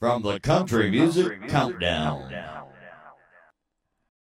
from the Country Music Countdown.